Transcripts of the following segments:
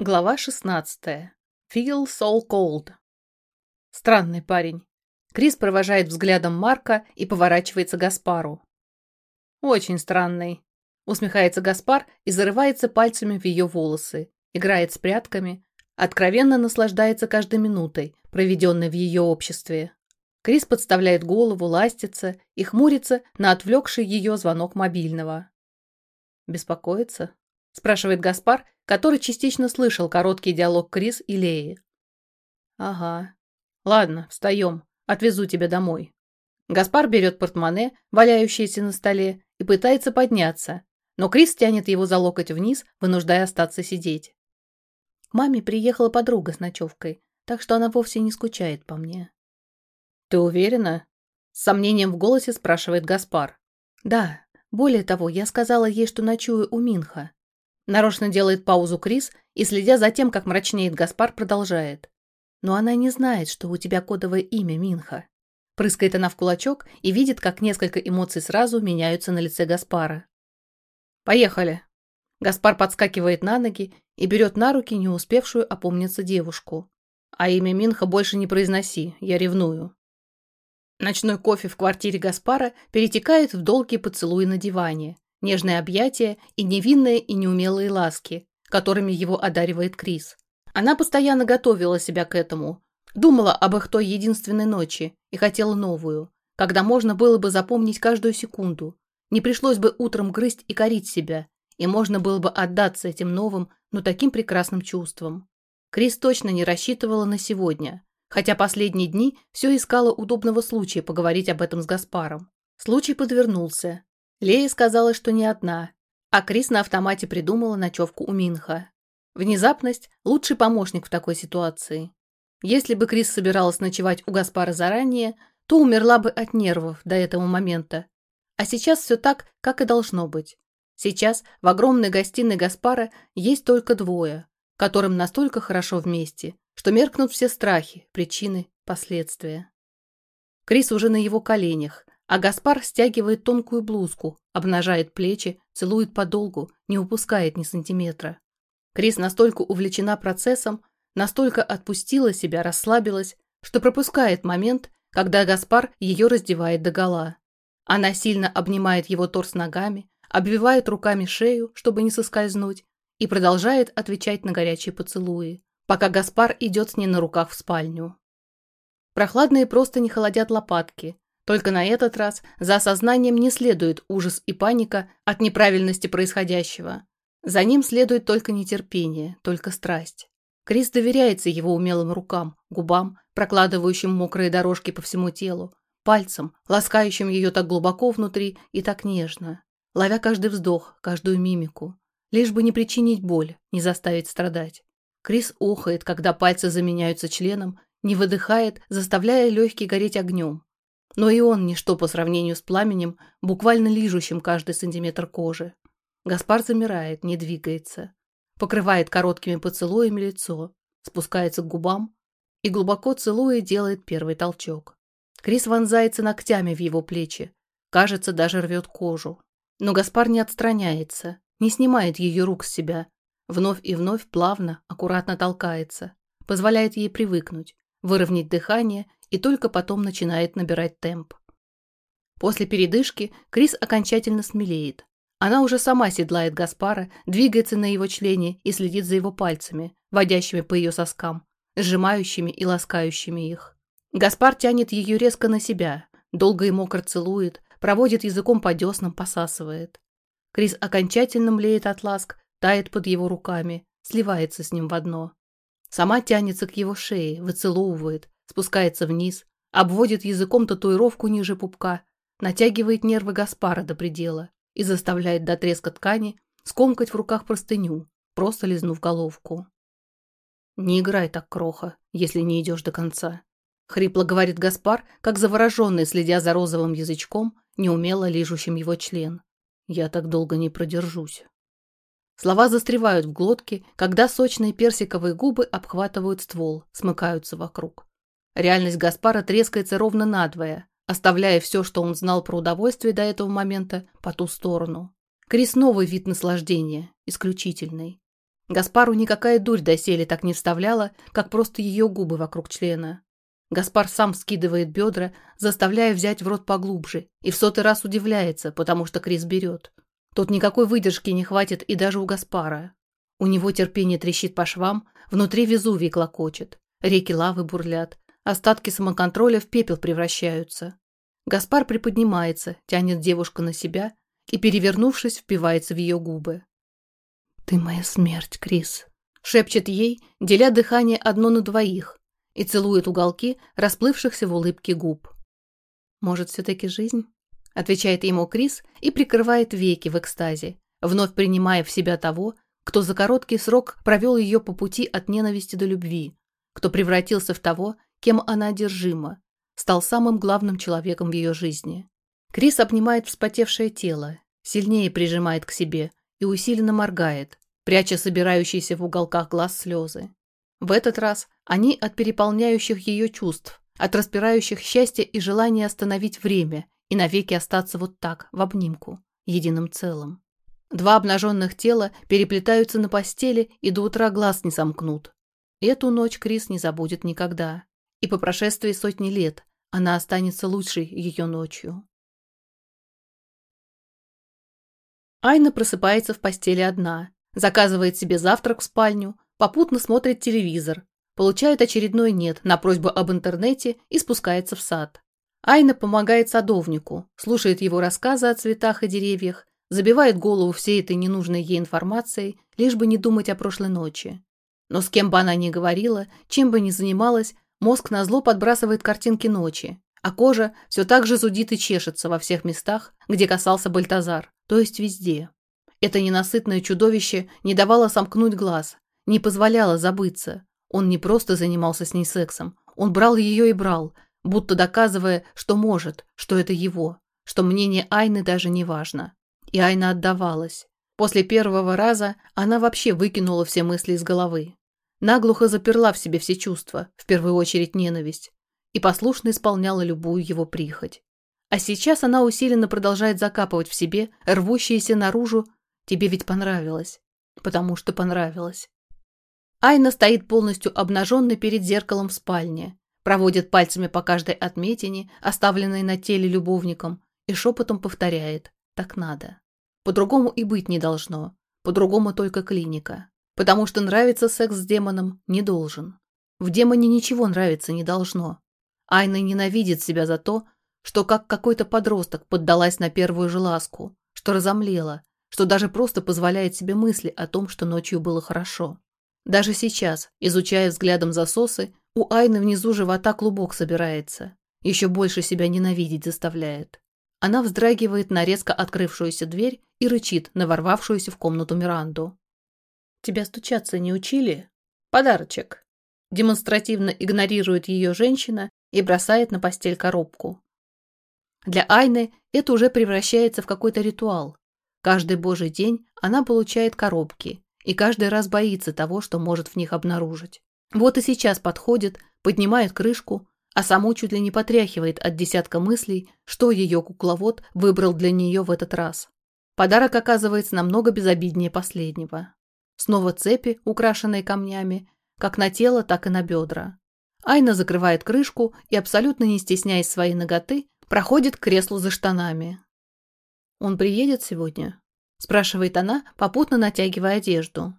Глава 16. Feel so cold. Странный парень. Крис провожает взглядом Марка и поворачивается к Гаспару. Очень странный. Усмехается Гаспар и зарывается пальцами в ее волосы, играет с прядками, откровенно наслаждается каждой минутой, проведенной в ее обществе. Крис подставляет голову, ластится и хмурится на отвлекший ее звонок мобильного. Беспокоится? Спрашивает Гаспар, который частично слышал короткий диалог Крис и Леи. Ага. Ладно, встаем. Отвезу тебя домой. Гаспар берет портмоне, валяющееся на столе, и пытается подняться, но Крис тянет его за локоть вниз, вынуждая остаться сидеть. К маме приехала подруга с ночевкой, так что она вовсе не скучает по мне. «Ты уверена?» С сомнением в голосе спрашивает Гаспар. «Да. Более того, я сказала ей, что ночую у Минха. Нарочно делает паузу Крис и, следя за тем, как мрачнеет Гаспар, продолжает. «Но она не знает, что у тебя кодовое имя Минха». Прыскает она в кулачок и видит, как несколько эмоций сразу меняются на лице Гаспара. «Поехали!» Гаспар подскакивает на ноги и берет на руки не успевшую опомниться девушку. «А имя Минха больше не произноси, я ревную». Ночной кофе в квартире Гаспара перетекает в долгие поцелуи на диване, нежные объятия и невинные и неумелые ласки, которыми его одаривает Крис. Она постоянно готовила себя к этому, думала об их той единственной ночи и хотела новую, когда можно было бы запомнить каждую секунду, не пришлось бы утром грызть и корить себя, и можно было бы отдаться этим новым, но таким прекрасным чувствам. Крис точно не рассчитывала на сегодня, хотя последние дни все искала удобного случая поговорить об этом с Гаспаром. Случай подвернулся, Лея сказала, что не одна, а Крис на автомате придумала ночевку у Минха. Внезапность – лучший помощник в такой ситуации. Если бы Крис собиралась ночевать у Гаспара заранее, то умерла бы от нервов до этого момента. А сейчас все так, как и должно быть. Сейчас в огромной гостиной Гаспара есть только двое, которым настолько хорошо вместе, что меркнут все страхи, причины, последствия. Крис уже на его коленях, а Гаспар стягивает тонкую блузку, обнажает плечи, целует подолгу, не упускает ни сантиметра. Крис настолько увлечена процессом, настолько отпустила себя, расслабилась, что пропускает момент, когда Гаспар ее раздевает догола. Она сильно обнимает его торс ногами, обвивает руками шею, чтобы не соскользнуть, и продолжает отвечать на горячие поцелуи, пока Гаспар идет с ней на руках в спальню. Прохладные просто не холодят лопатки, только на этот раз за осознанием не следует ужас и паника от неправильности происходящего. За ним следует только нетерпение, только страсть. Крис доверяется его умелым рукам, губам, прокладывающим мокрые дорожки по всему телу, пальцам, ласкающим ее так глубоко внутри и так нежно, ловя каждый вздох, каждую мимику, лишь бы не причинить боль, не заставить страдать. Крис охает, когда пальцы заменяются членом, не выдыхает, заставляя легкие гореть огнем, но и он ничто по сравнению с пламенем, буквально лижущим каждый сантиметр кожи. Гаспар замирает, не двигается. Покрывает короткими поцелуями лицо, спускается к губам и, глубоко целуя, делает первый толчок. Крис вонзается ногтями в его плечи, кажется, даже рвет кожу. Но Гаспар не отстраняется, не снимает ее рук с себя, вновь и вновь плавно, аккуратно толкается, позволяет ей привыкнуть, выровнять дыхание и только потом начинает набирать темп. После передышки Крис окончательно смелеет. Она уже сама седлает Гаспара, двигается на его члене и следит за его пальцами, водящими по ее соскам, сжимающими и ласкающими их. Гаспар тянет ее резко на себя, долго и мокро целует, проводит языком по деснам, посасывает. Крис окончательно млеет от ласк, тает под его руками, сливается с ним в одно. Сама тянется к его шее, выцеловывает, спускается вниз, обводит языком татуировку ниже пупка, натягивает нервы Гаспара до предела и заставляет до треска ткани скомкать в руках простыню, просто лизнув головку. «Не играй так, кроха, если не идешь до конца», — хрипло говорит Гаспар, как завороженный, следя за розовым язычком, неумело лижущим его член. «Я так долго не продержусь». Слова застревают в глотке, когда сочные персиковые губы обхватывают ствол, смыкаются вокруг. Реальность Гаспара трескается ровно надвое, оставляя все, что он знал про удовольствие до этого момента, по ту сторону. Крис новый вид наслаждения, исключительный. Гаспару никакая дурь доселе так не вставляла, как просто ее губы вокруг члена. Гаспар сам скидывает бедра, заставляя взять в рот поглубже, и в сотый раз удивляется, потому что Крис берет. Тут никакой выдержки не хватит и даже у Гаспара. У него терпение трещит по швам, внутри Везувий клокочет, реки лавы бурлят, остатки самоконтроля в пепел превращаются. Гаспар приподнимается, тянет девушку на себя и, перевернувшись, впивается в ее губы. «Ты моя смерть, Крис», — шепчет ей, деля дыхание одно на двоих, и целует уголки расплывшихся в улыбке губ. «Может, все-таки жизнь?» – отвечает ему Крис и прикрывает веки в экстазе, вновь принимая в себя того, кто за короткий срок провел ее по пути от ненависти до любви, кто превратился в того, кем она одержима, стал самым главным человеком в ее жизни. Крис обнимает вспотевшее тело, сильнее прижимает к себе и усиленно моргает, пряча собирающиеся в уголках глаз слезы. В этот раз они от переполняющих ее чувств, от распирающих счастья и желания остановить время и навеки остаться вот так, в обнимку, единым целым. Два обнаженных тела переплетаются на постели и до утра глаз не сомкнут. Эту ночь Крис не забудет никогда. И по прошествии сотни лет она останется лучшей ее ночью. Айна просыпается в постели одна, заказывает себе завтрак в спальню, попутно смотрит телевизор, получает очередной «нет» на просьбу об интернете и спускается в сад. Айна помогает садовнику, слушает его рассказы о цветах и деревьях, забивает голову всей этой ненужной ей информацией, лишь бы не думать о прошлой ночи. Но с кем бы она ни говорила, чем бы ни занималась, мозг назло подбрасывает картинки ночи, а кожа все так же зудит и чешется во всех местах, где касался Бальтазар, то есть везде. Это ненасытное чудовище не давало сомкнуть глаз, не позволяла забыться. Он не просто занимался с ней сексом, он брал ее и брал, будто доказывая, что может, что это его, что мнение Айны даже не важно. И Айна отдавалась. После первого раза она вообще выкинула все мысли из головы. Наглухо заперла в себе все чувства, в первую очередь ненависть, и послушно исполняла любую его прихоть. А сейчас она усиленно продолжает закапывать в себе рвущиеся наружу «тебе ведь понравилось», потому что понравилось. Айна стоит полностью обнаженной перед зеркалом в спальне, проводит пальцами по каждой отметине, оставленной на теле любовником, и шепотом повторяет «так надо». По-другому и быть не должно, по-другому только клиника. Потому что нравится секс с демоном не должен. В демоне ничего нравиться не должно. Айна ненавидит себя за то, что как какой-то подросток поддалась на первую же ласку, что разомлела, что даже просто позволяет себе мысли о том, что ночью было хорошо. Даже сейчас, изучая взглядом засосы, у Айны внизу живота клубок собирается. Еще больше себя ненавидеть заставляет. Она вздрагивает на резко открывшуюся дверь и рычит на ворвавшуюся в комнату Миранду. «Тебя стучаться не учили? Подарочек!» Демонстративно игнорирует ее женщина и бросает на постель коробку. Для Айны это уже превращается в какой-то ритуал. Каждый божий день она получает коробки, и каждый раз боится того, что может в них обнаружить. Вот и сейчас подходит, поднимает крышку, а саму чуть ли не потряхивает от десятка мыслей, что ее кукловод выбрал для нее в этот раз. Подарок оказывается намного безобиднее последнего. Снова цепи, украшенные камнями, как на тело, так и на бедра. Айна закрывает крышку и, абсолютно не стесняясь своей ноготы, проходит к креслу за штанами. «Он приедет сегодня?» спрашивает она, попутно натягивая одежду.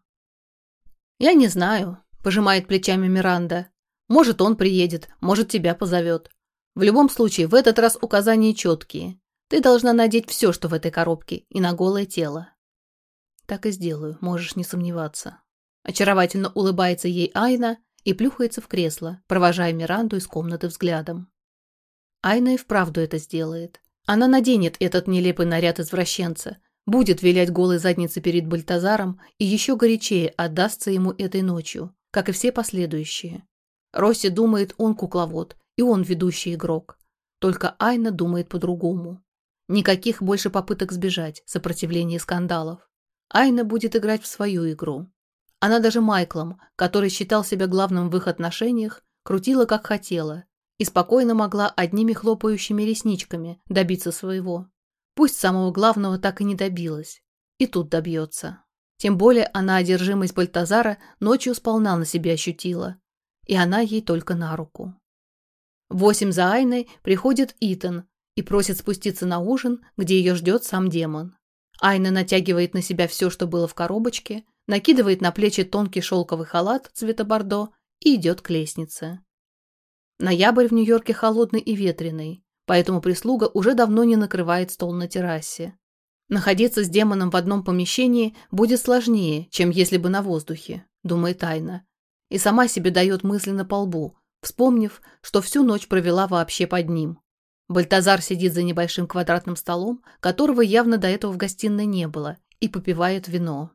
«Я не знаю», – пожимает плечами Миранда. «Может, он приедет, может, тебя позовет. В любом случае, в этот раз указания четкие. Ты должна надеть все, что в этой коробке, и на голое тело». «Так и сделаю, можешь не сомневаться». Очаровательно улыбается ей Айна и плюхается в кресло, провожая Миранду из комнаты взглядом. Айна и вправду это сделает. Она наденет этот нелепый наряд извращенца – будет вилять голой задницей перед Бальтазаром и еще горячее отдастся ему этой ночью, как и все последующие. Росси думает, он кукловод, и он ведущий игрок. Только Айна думает по-другому. Никаких больше попыток сбежать, сопротивления скандалов. Айна будет играть в свою игру. Она даже Майклом, который считал себя главным в их отношениях, крутила как хотела и спокойно могла одними хлопающими ресничками добиться своего. Пусть самого главного так и не добилась. И тут добьется. Тем более она одержимость Бальтазара ночью сполна на себе ощутила. И она ей только на руку. Восемь за Айной приходит Итан и просит спуститься на ужин, где ее ждет сам демон. Айна натягивает на себя все, что было в коробочке, накидывает на плечи тонкий шелковый халат цвета бордо и идет к лестнице. Ноябрь в Нью-Йорке холодный и ветреный, поэтому прислуга уже давно не накрывает стол на террасе. Находиться с демоном в одном помещении будет сложнее, чем если бы на воздухе, думает Айна. И сама себе дает мысленно по лбу, вспомнив, что всю ночь провела вообще под ним. Бальтазар сидит за небольшим квадратным столом, которого явно до этого в гостиной не было, и попивает вино.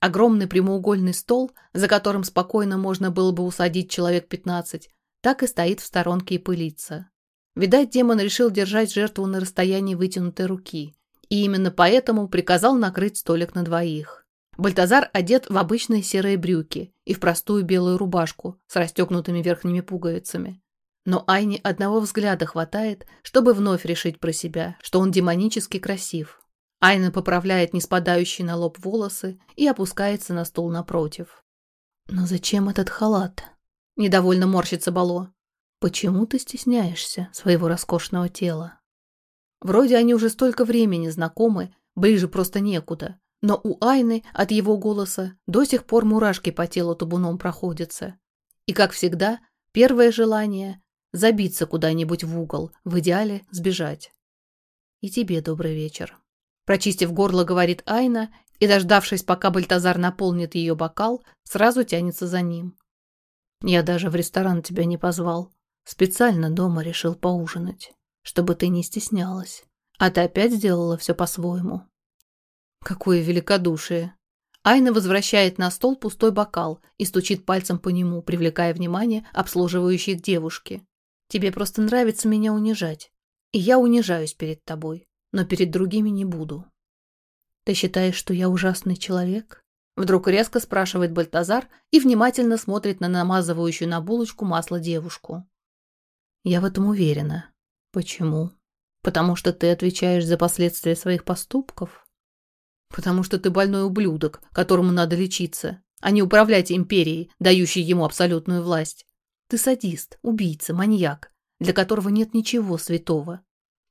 Огромный прямоугольный стол, за которым спокойно можно было бы усадить человек 15, так и стоит в сторонке и пылится. Видать, демон решил держать жертву на расстоянии вытянутой руки, и именно поэтому приказал накрыть столик на двоих. Бальтазар одет в обычные серые брюки и в простую белую рубашку с расстегнутыми верхними пуговицами. Но Айне одного взгляда хватает, чтобы вновь решить про себя, что он демонически красив. Айна поправляет не спадающие на лоб волосы и опускается на стул напротив. «Но зачем этот халат?» Недовольно морщится Бало. Почему ты стесняешься своего роскошного тела? Вроде они уже столько времени знакомы, ближе просто некуда. Но у Айны от его голоса до сих пор мурашки по телу табуном проходятся. И, как всегда, первое желание – забиться куда-нибудь в угол, в идеале сбежать. И тебе добрый вечер. Прочистив горло, говорит Айна, и, дождавшись, пока Бальтазар наполнит ее бокал, сразу тянется за ним. Я даже в ресторан тебя не позвал. Специально дома решил поужинать, чтобы ты не стеснялась. А ты опять сделала все по-своему. Какое великодушие. Айна возвращает на стол пустой бокал и стучит пальцем по нему, привлекая внимание обслуживающей девушки. Тебе просто нравится меня унижать. И я унижаюсь перед тобой, но перед другими не буду. Ты считаешь, что я ужасный человек? Вдруг резко спрашивает Бальтазар и внимательно смотрит на намазывающую на булочку масло девушку. Я в этом уверена. Почему? Потому что ты отвечаешь за последствия своих поступков? Потому что ты больной ублюдок, которому надо лечиться, а не управлять империей, дающей ему абсолютную власть. Ты садист, убийца, маньяк, для которого нет ничего святого,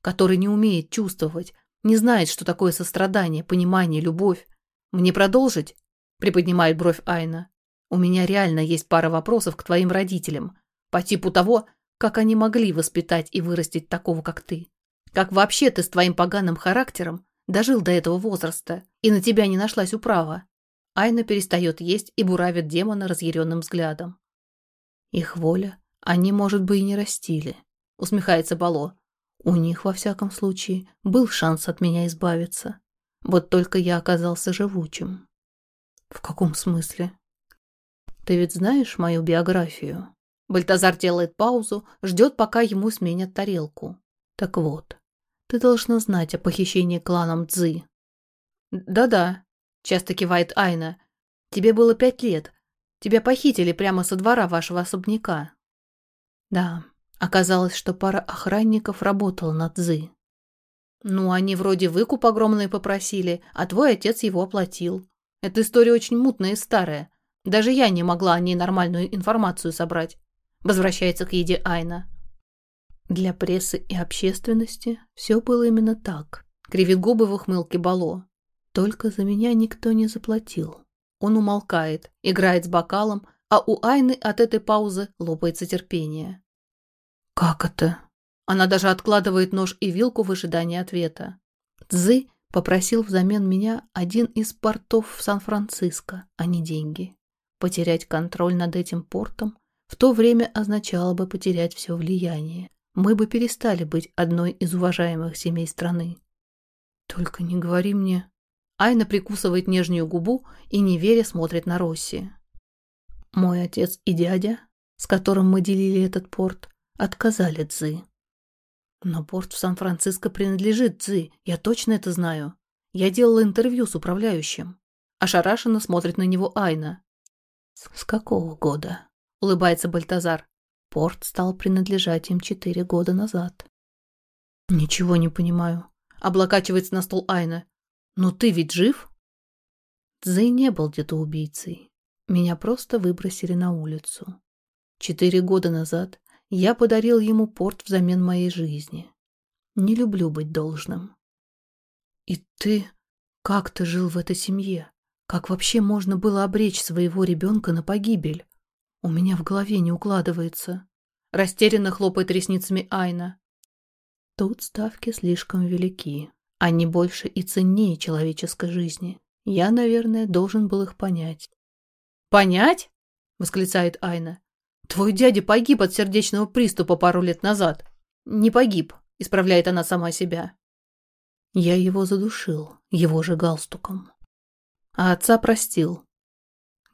который не умеет чувствовать, не знает, что такое сострадание, понимание, любовь. Мне продолжить? приподнимает бровь Айна. У меня реально есть пара вопросов к твоим родителям. По типу того, как они могли воспитать и вырастить такого, как ты. Как вообще ты с твоим поганым характером дожил до этого возраста, и на тебя не нашлась управа. Айна перестает есть и буравит демона разъяренным взглядом. Их воля они, может быть, и не растили, усмехается Бало. У них, во всяком случае, был шанс от меня избавиться. Вот только я оказался живучим. «В каком смысле?» «Ты ведь знаешь мою биографию?» Бальтазар делает паузу, ждет, пока ему сменят тарелку. «Так вот, ты должна знать о похищении кланом Цзы». «Да-да», — часто кивает Айна. «Тебе было пять лет. Тебя похитили прямо со двора вашего особняка». «Да, оказалось, что пара охранников работала на Цзы». «Ну, они вроде выкуп огромный попросили, а твой отец его оплатил. Эта история очень мутная и старая. Даже я не могла о ней нормальную информацию собрать. Возвращается к еде Айна. Для прессы и общественности все было именно так. Кривит губы в ухмылке Бало. Только за меня никто не заплатил. Он умолкает, играет с бокалом, а у Айны от этой паузы лопается терпение. «Как это?» Она даже откладывает нож и вилку в ожидании ответа. Цзы Попросил взамен меня один из портов в Сан-Франциско, а не деньги. Потерять контроль над этим портом в то время означало бы потерять все влияние. Мы бы перестали быть одной из уважаемых семей страны. Только не говори мне. Айна прикусывает нижнюю губу и неверя смотрит на Росси. Мой отец и дядя, с которым мы делили этот порт, отказали Цзы. Но порт в Сан-Франциско принадлежит Цзи, я точно это знаю. Я делала интервью с управляющим. Ошарашенно смотрит на него Айна. «С какого года?» — улыбается Бальтазар. Порт стал принадлежать им четыре года назад. «Ничего не понимаю», — облокачивается на стол Айна. «Но ты ведь жив?» Цзэй не был где-то убийцей. Меня просто выбросили на улицу. Четыре года назад я подарил ему порт взамен моей жизни. Не люблю быть должным. И ты... Как ты жил в этой семье? Как вообще можно было обречь своего ребенка на погибель? У меня в голове не укладывается. Растерянно хлопает ресницами Айна. Тут ставки слишком велики. Они больше и ценнее человеческой жизни. Я, наверное, должен был их понять. «Понять?» — восклицает Айна. «Твой дядя погиб от сердечного приступа пару лет назад». «Не погиб», — исправляет она сама себя. Я его задушил, его же галстуком. А отца простил.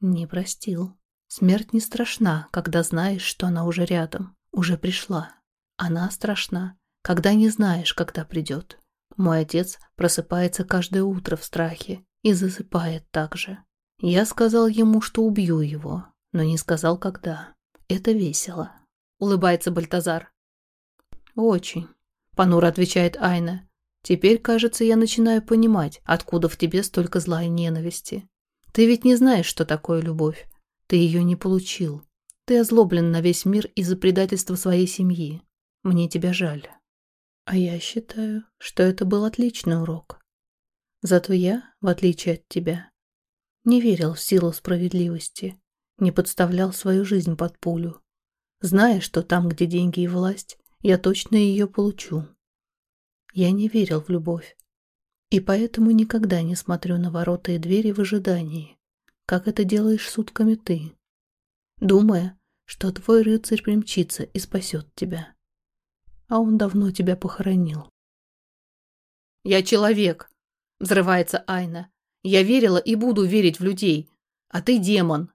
Не простил. Смерть не страшна, когда знаешь, что она уже рядом, уже пришла. Она страшна, когда не знаешь, когда придет. Мой отец просыпается каждое утро в страхе и засыпает так же. Я сказал ему, что убью его, но не сказал, когда. Это весело. Улыбается Бальтазар. Очень. Понуро отвечает Айна. Теперь, кажется, я начинаю понимать, откуда в тебе столько зла и ненависти. Ты ведь не знаешь, что такое любовь. Ты ее не получил. Ты озлоблен на весь мир из-за предательства своей семьи. Мне тебя жаль. А я считаю, что это был отличный урок. Зато я, в отличие от тебя, не верил в силу справедливости, не подставлял свою жизнь под пулю, зная, что там, где деньги и власть, я точно ее получу. Я не верил в любовь. И поэтому никогда не смотрю на ворота и двери в ожидании, как это делаешь сутками ты, думая, что твой рыцарь примчится и спасет тебя. А он давно тебя похоронил. «Я человек!» — взрывается Айна. «Я верила и буду верить в людей, а ты демон.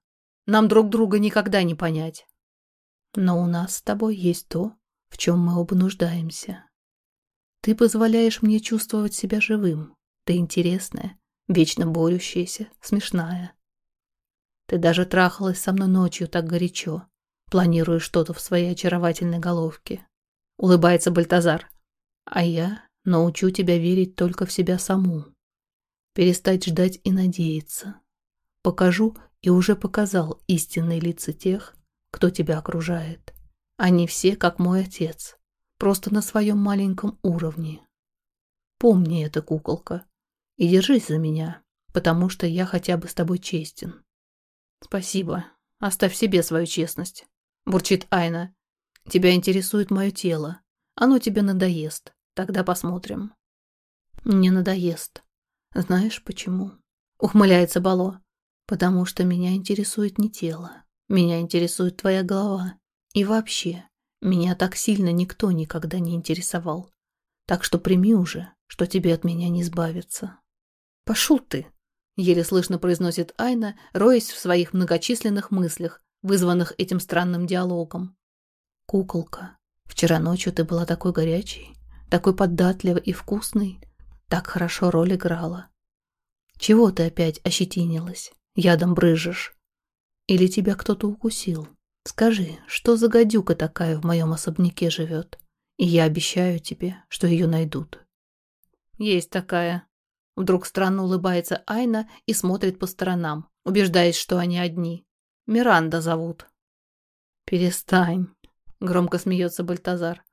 Нам друг друга никогда не понять». «Но у нас с тобой есть то, в чем мы оба нуждаемся. Ты позволяешь мне чувствовать себя живым. Ты интересная, вечно борющаяся, смешная. Ты даже трахалась со мной ночью так горячо, планируя что-то в своей очаровательной головке. Улыбается Бальтазар. А я научу тебя верить только в себя саму. Перестать ждать и надеяться. Покажу и уже показал истинные лица тех, кто тебя окружает. Они все, как мой отец, просто на своем маленьком уровне. Помни это, куколка, и держись за меня, потому что я хотя бы с тобой честен. Спасибо. Оставь себе свою честность, бурчит Айна. Тебя интересует мое тело. Оно тебе надоест. Тогда посмотрим. Не надоест. Знаешь почему? Ухмыляется Бало. Потому что меня интересует не тело. Меня интересует твоя голова. И вообще, меня так сильно никто никогда не интересовал. Так что прими уже, что тебе от меня не избавиться. Пошел ты, еле слышно произносит Айна, роясь в своих многочисленных мыслях, вызванных этим странным диалогом. Куколка, вчера ночью ты была такой горячей, такой податливой и вкусной, так хорошо роль играла. Чего ты опять ощетинилась, ядом брыжешь? Или тебя кто-то укусил? Скажи, что за гадюка такая в моем особняке живет? И я обещаю тебе, что ее найдут. Есть такая. Вдруг странно улыбается Айна и смотрит по сторонам, убеждаясь, что они одни. Миранда зовут. Перестань. Громко смеется Бальтазар.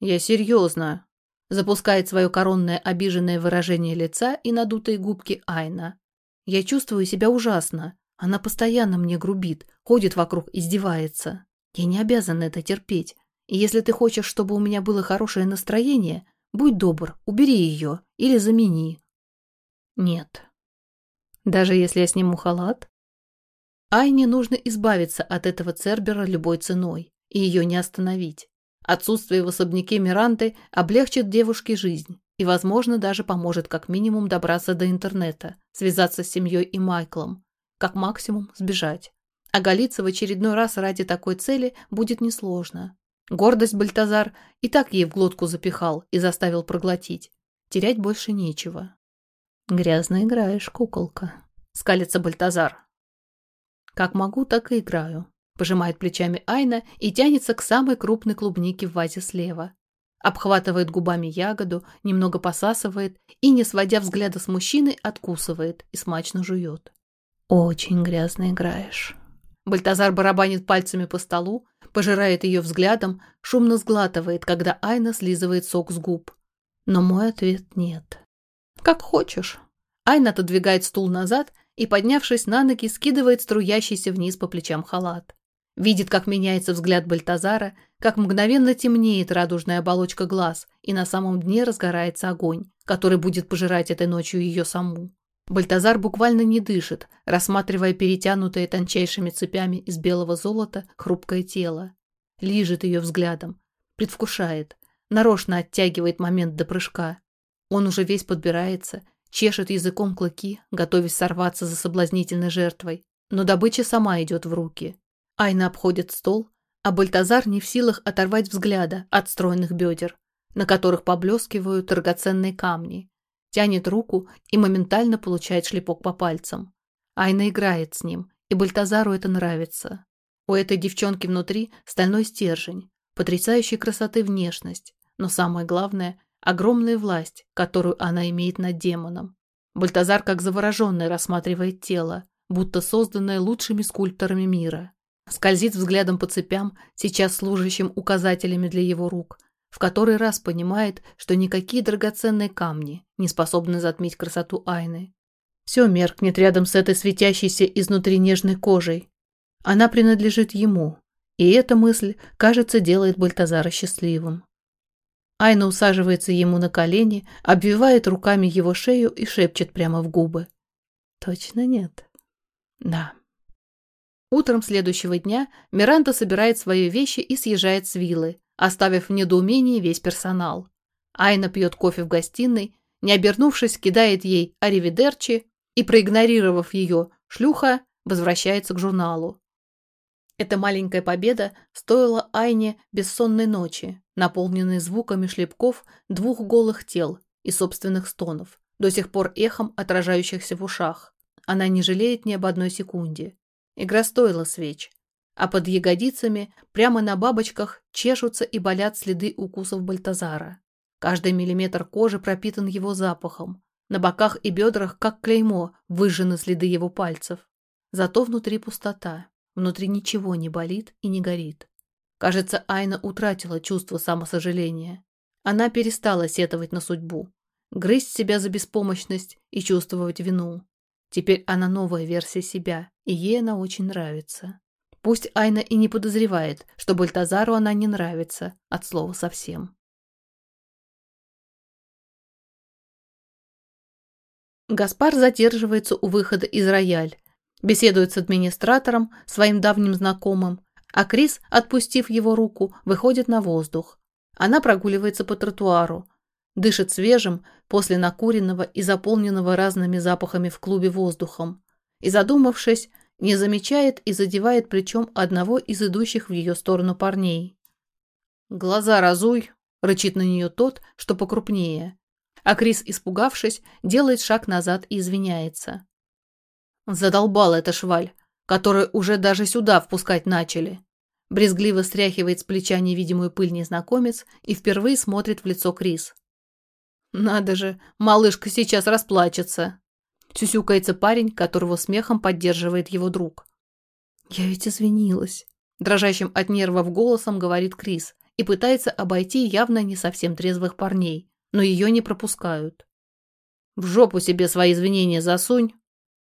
Я серьезно. Запускает свое коронное обиженное выражение лица и надутые губки Айна. Я чувствую себя ужасно. Она постоянно мне грубит, ходит вокруг, издевается. Я не обязана это терпеть. И если ты хочешь, чтобы у меня было хорошее настроение, будь добр, убери ее или замени. Нет. Даже если я сниму халат? Айне нужно избавиться от этого Цербера любой ценой и ее не остановить. Отсутствие в особняке Миранты облегчит девушке жизнь и, возможно, даже поможет как минимум добраться до интернета, связаться с семьей и Майклом, как максимум сбежать. А голиться в очередной раз ради такой цели будет несложно. Гордость Бальтазар и так ей в глотку запихал и заставил проглотить. Терять больше нечего. «Грязно играешь, куколка», — скалится Бальтазар. «Как могу, так и играю», — пожимает плечами Айна и тянется к самой крупной клубнике в вазе слева. обхватывает губами ягоду, немного посасывает и, не сводя взгляда с мужчины, откусывает и смачно жует. «Очень грязно играешь». Бальтазар барабанит пальцами по столу, пожирает ее взглядом, шумно сглатывает, когда Айна слизывает сок с губ. Но мой ответ нет. «Как хочешь». Айна отодвигает стул назад и, поднявшись на ноги, скидывает струящийся вниз по плечам халат. Видит, как меняется взгляд Бальтазара, как мгновенно темнеет радужная оболочка глаз, и на самом дне разгорается огонь, который будет пожирать этой ночью ее саму. Бальтазар буквально не дышит, рассматривая перетянутое тончайшими цепями из белого золота хрупкое тело. Лижет ее взглядом, предвкушает, нарочно оттягивает момент до прыжка. Он уже весь подбирается, чешет языком клыки, готовясь сорваться за соблазнительной жертвой, но добыча сама идет в руки. Айна обходит стол, а Бальтазар не в силах оторвать взгляда от стройных бедер, на которых поблескивают драгоценные камни. Тянет руку и моментально получает шлепок по пальцам. Айна играет с ним, и Бальтазару это нравится. У этой девчонки внутри стальной стержень, потрясающей красоты внешность, но самое главное – огромная власть, которую она имеет над демоном. Бальтазар как завороженный рассматривает тело, будто созданное лучшими скульпторами мира. Скользит взглядом по цепям, сейчас служащим указателями для его рук, в который раз понимает, что никакие драгоценные камни не способны затмить красоту Айны. Все меркнет рядом с этой светящейся изнутри нежной кожей. Она принадлежит ему, и эта мысль, кажется, делает Бальтазара счастливым. Айна усаживается ему на колени, обвивает руками его шею и шепчет прямо в губы. Точно нет. Да. Утром следующего дня Миранда собирает свои вещи и съезжает с виллы, оставив в недоумении весь персонал. Айна пьет кофе в гостиной, не обернувшись, кидает ей аривидерчи и, проигнорировав ее, шлюха возвращается к журналу. Эта маленькая победа стоила Айне бессонной ночи, наполненной звуками шлепков двух голых тел и собственных стонов, до сих пор эхом отражающихся в ушах. Она не жалеет ни об одной секунде. Игра стоила свеч. А под ягодицами, прямо на бабочках, чешутся и болят следы укусов Бальтазара. Каждый миллиметр кожи пропитан его запахом. На боках и бедрах, как клеймо, выжжены следы его пальцев. Зато внутри пустота. Внутри ничего не болит и не горит. Кажется, Айна утратила чувство самосожаления. Она перестала сетовать на судьбу, грызть себя за беспомощность и чувствовать вину. Теперь она новая версия себя, и ей она очень нравится. Пусть Айна и не подозревает, что Бальтазару она не нравится, от слова совсем. Гаспар задерживается у выхода из рояль, беседует с администратором, своим давним знакомым, а Крис, отпустив его руку, выходит на воздух. Она прогуливается по тротуару, Дышит свежим, после накуренного и заполненного разными запахами в клубе воздухом. И, задумавшись, не замечает и задевает плечом одного из идущих в ее сторону парней. «Глаза разуй!» – рычит на нее тот, что покрупнее. А Крис, испугавшись, делает шаг назад и извиняется. Задолбала эта шваль, которую уже даже сюда впускать начали. Брезгливо стряхивает с плеча невидимую пыль незнакомец и впервые смотрит в лицо Крис. Надо же, малышка сейчас расплачется. Сюсюкается парень, которого смехом поддерживает его друг. Я ведь извинилась. Дрожащим от нервов голосом говорит Крис и пытается обойти явно не совсем трезвых парней, но ее не пропускают. В жопу себе свои извинения засунь.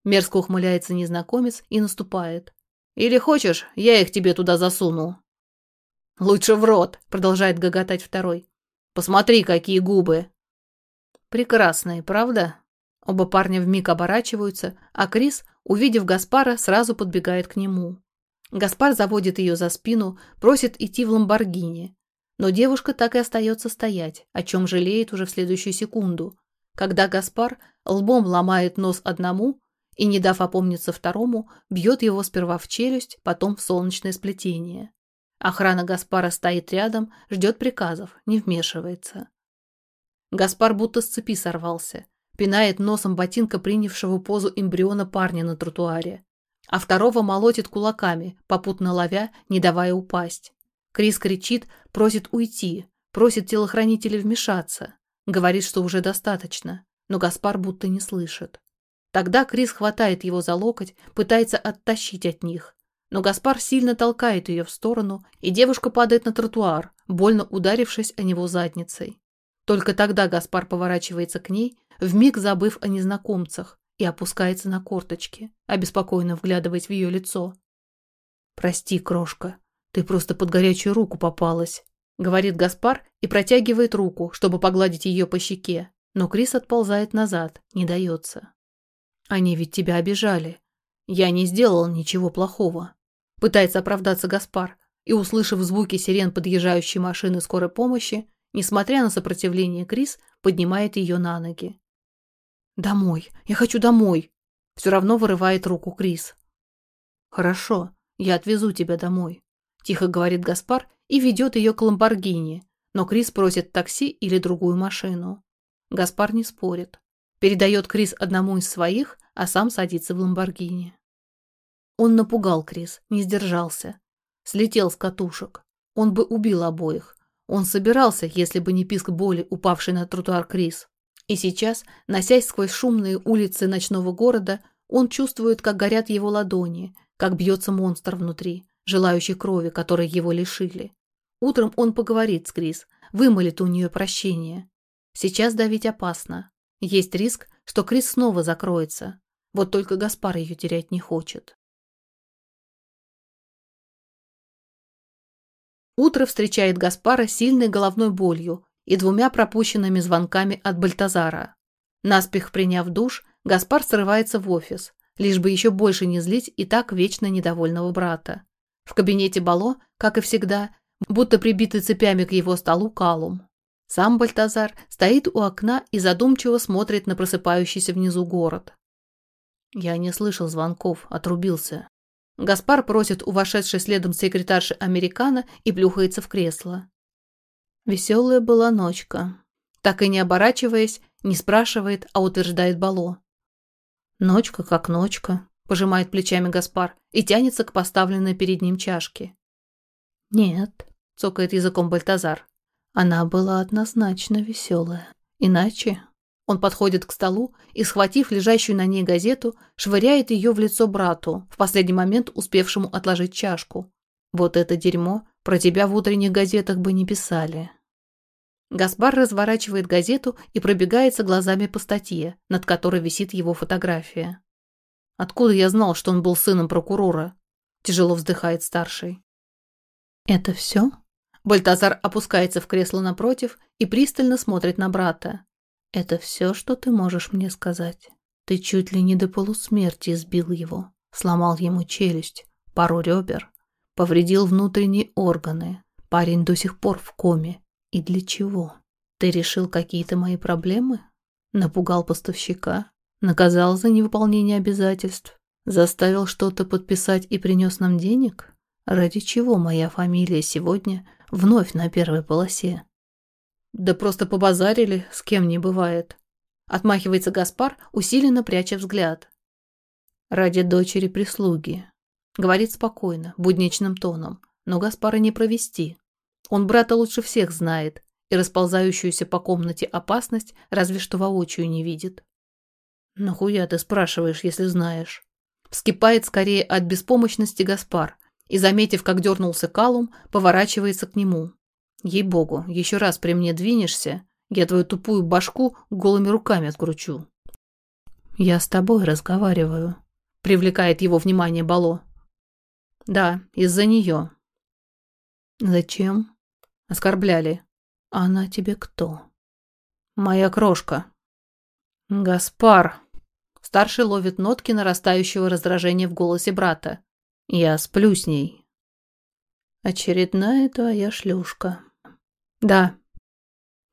Мерзко ухмыляется незнакомец и наступает. Или хочешь, я их тебе туда засуну. Лучше в рот, продолжает гоготать второй. Посмотри, какие губы. Прекрасные, правда? Оба парня вмиг оборачиваются, а Крис, увидев Гаспара, сразу подбегает к нему. Гаспар заводит ее за спину, просит идти в Ламборгини. Но девушка так и остается стоять, о чем жалеет уже в следующую секунду, когда Гаспар лбом ломает нос одному и, не дав опомниться второму, бьет его сперва в челюсть, потом в солнечное сплетение. Охрана Гаспара стоит рядом, ждет приказов, не вмешивается. Гаспар будто с цепи сорвался. Пинает носом ботинка принявшего позу эмбриона парня на тротуаре. А второго молотит кулаками, попутно ловя, не давая упасть. Крис кричит, просит уйти, просит телохранителей вмешаться, говорит, что уже достаточно, но Гаспар будто не слышит. Тогда Крис хватает его за локоть, пытается оттащить от них, но Гаспар сильно толкает ее в сторону, и девушка падает на тротуар, больно ударившись о него задницей. Только тогда Гаспар поворачивается к ней, вмиг забыв о незнакомцах, и опускается на корточки, обеспокоенно вглядываясь в ее лицо. «Прости, крошка, ты просто под горячую руку попалась», — говорит Гаспар и протягивает руку, чтобы погладить ее по щеке, но Крис отползает назад, не дается. «Они ведь тебя обижали. Я не сделал ничего плохого», — пытается оправдаться Гаспар, и, услышав звуки сирен подъезжающей машины скорой помощи, несмотря на сопротивление Крис, поднимает ее на ноги. «Домой! Я хочу домой!» Все равно вырывает руку Крис. «Хорошо, я отвезу тебя домой», – тихо говорит Гаспар и ведет ее к Ламборгини, но Крис просит такси или другую машину. Гаспар не спорит. Передает Крис одному из своих, а сам садится в Ламборгини. Он напугал Крис, не сдержался. Слетел с катушек. Он бы убил обоих. Он собирался, если бы не писк боли, упавший на тротуар Крис. И сейчас, носясь сквозь шумные улицы ночного города, он чувствует, как горят его ладони, как бьется монстр внутри, желающий крови, которой его лишили. Утром он поговорит с Крис, вымолит у нее прощение. Сейчас давить опасно. Есть риск, что Крис снова закроется. Вот только Гаспар ее терять не хочет. Утро встречает Гаспара сильной головной болью и двумя пропущенными звонками от Бальтазара. Наспех приняв душ, Гаспар срывается в офис, лишь бы еще больше не злить и так вечно недовольного брата. В кабинете Бало, как и всегда, будто прибитый цепями к его столу Калум. Сам Бальтазар стоит у окна и задумчиво смотрит на просыпающийся внизу город. Я не слышал звонков, отрубился. Гаспар просит у вошедшей следом секретарши американо и плюхается в кресло. Веселая была ночка. Так и не оборачиваясь, не спрашивает, а утверждает Бало. Ночка как ночка, пожимает плечами Гаспар и тянется к поставленной перед ним чашке. Нет, цокает языком Бальтазар. Она была однозначно веселая. Иначе... Он подходит к столу и, схватив лежащую на ней газету, швыряет ее в лицо брату, в последний момент успевшему отложить чашку. Вот это дерьмо про тебя в утренних газетах бы не писали. Гаспар разворачивает газету и пробегается глазами по статье, над которой висит его фотография. «Откуда я знал, что он был сыном прокурора?» Тяжело вздыхает старший. «Это все?» Бальтазар опускается в кресло напротив и пристально смотрит на брата. «Это все, что ты можешь мне сказать? Ты чуть ли не до полусмерти избил его, сломал ему челюсть, пару ребер, повредил внутренние органы. Парень до сих пор в коме. И для чего? Ты решил какие-то мои проблемы? Напугал поставщика? Наказал за невыполнение обязательств? Заставил что-то подписать и принес нам денег? Ради чего моя фамилия сегодня вновь на первой полосе? Да просто побазарили, с кем не бывает. Отмахивается Гаспар, усиленно пряча взгляд. Ради дочери прислуги. Говорит спокойно, будничным тоном, но Гаспара не провести. Он брата лучше всех знает и расползающуюся по комнате опасность разве что воочию не видит. «Нахуя ты спрашиваешь, если знаешь?» Вскипает скорее от беспомощности Гаспар и, заметив, как дернулся Калум, поворачивается к нему. «Ей-богу, еще раз при мне двинешься, я твою тупую башку голыми руками откручу». «Я с тобой разговариваю», — привлекает его внимание Бало. «Да, из-за нее». «Зачем?» Оскорбляли. Она тебе кто? Моя крошка. Гаспар. Старший ловит нотки нарастающего раздражения в голосе брата. Я сплю с ней. Очередная твоя шлюшка. Да.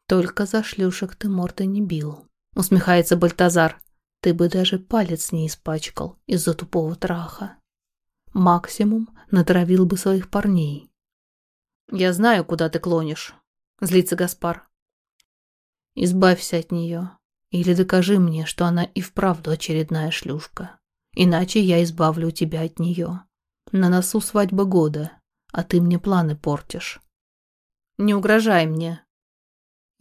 Только за шлюшек ты морды не бил. Усмехается Бальтазар. Ты бы даже палец не испачкал из-за тупого траха. Максимум натравил бы своих парней. «Я знаю, куда ты клонишь», — злится Гаспар. «Избавься от нее. Или докажи мне, что она и вправду очередная шлюшка. Иначе я избавлю тебя от нее. На носу свадьба года, а ты мне планы портишь». «Не угрожай мне»,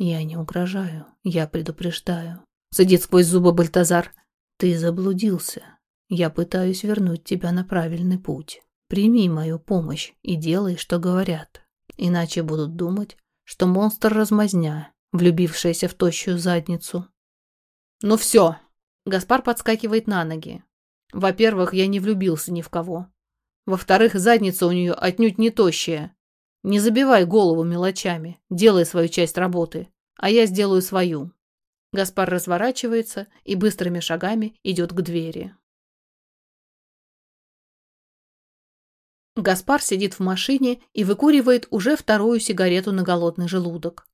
Я не угрожаю, я предупреждаю. Садит сквозь зубы Бальтазар. Ты заблудился. Я пытаюсь вернуть тебя на правильный путь. Прими мою помощь и делай, что говорят. Иначе будут думать, что монстр размазня, влюбившаяся в тощую задницу. Ну все. Гаспар подскакивает на ноги. Во-первых, я не влюбился ни в кого. Во-вторых, задница у нее отнюдь не тощая. Не забивай голову мелочами, делай свою часть работы, а я сделаю свою. Гаспар разворачивается и быстрыми шагами идет к двери. Гаспар сидит в машине и выкуривает уже вторую сигарету на голодный желудок.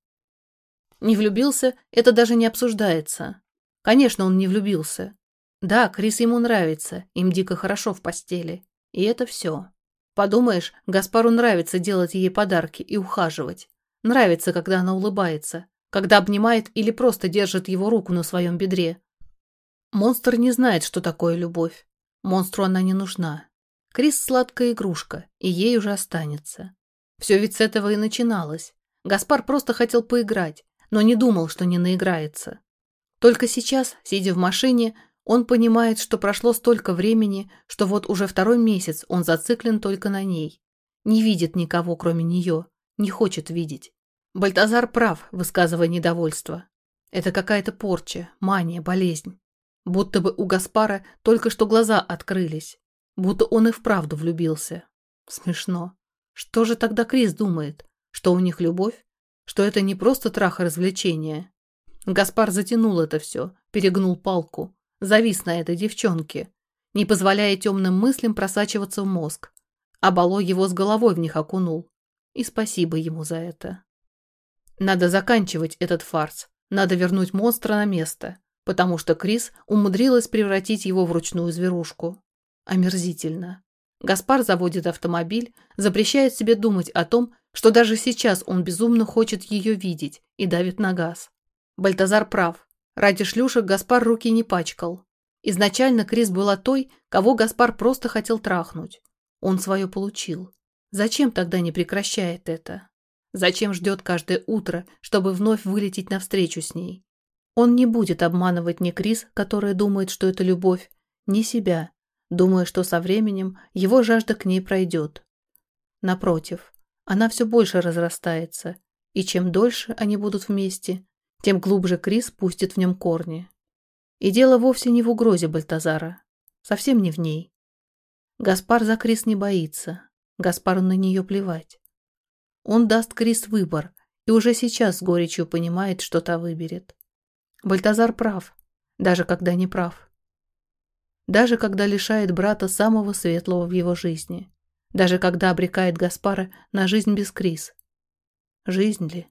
Не влюбился, это даже не обсуждается. Конечно, он не влюбился. Да, Крис ему нравится, им дико хорошо в постели. И это все. Подумаешь, Гаспару нравится делать ей подарки и ухаживать. Нравится, когда она улыбается, когда обнимает или просто держит его руку на своем бедре. Монстр не знает, что такое любовь. Монстру она не нужна. Крис сладкая игрушка, и ей уже останется. Все ведь с этого и начиналось. Гаспар просто хотел поиграть, но не думал, что не наиграется. Только сейчас, сидя в машине, он понимает, что прошло столько времени, что вот уже второй месяц он зациклен только на ней. Не видит никого, кроме нее, не хочет видеть. Бальтазар прав, высказывая недовольство. Это какая-то порча, мания, болезнь. Будто бы у Гаспара только что глаза открылись. Будто он и вправду влюбился. Смешно. Что же тогда Крис думает? Что у них любовь? Что это не просто трах и развлечение? Гаспар затянул это все, перегнул палку, завис на этой девчонке, не позволяя темным мыслям просачиваться в мозг. А Бало его с головой в них окунул. И спасибо ему за это. Надо заканчивать этот фарс. Надо вернуть монстра на место, потому что Крис умудрилась превратить его в ручную зверушку. Омерзительно. Гаспар заводит автомобиль, запрещает себе думать о том, что даже сейчас он безумно хочет ее видеть и давит на газ. Бальтазар прав. Ради шлюшек Гаспар руки не пачкал. Изначально Крис была той, кого Гаспар просто хотел трахнуть. Он свое получил. Зачем тогда не прекращает это? Зачем ждет каждое утро, чтобы вновь вылететь навстречу с ней? Он не будет обманывать ни Крис, которая думает, что это любовь, ни себя, думая, что со временем его жажда к ней пройдет. Напротив, она все больше разрастается, и чем дольше они будут вместе, тем глубже Крис пустит в нем корни. И дело вовсе не в угрозе Бальтазара, совсем не в ней. Гаспар за Крис не боится, Гаспару на нее плевать. Он даст Крис выбор и уже сейчас с горечью понимает, что та выберет. Бальтазар прав, даже когда не прав. Даже когда лишает брата самого светлого в его жизни. Даже когда обрекает Гаспара на жизнь без Крис. Жизнь ли?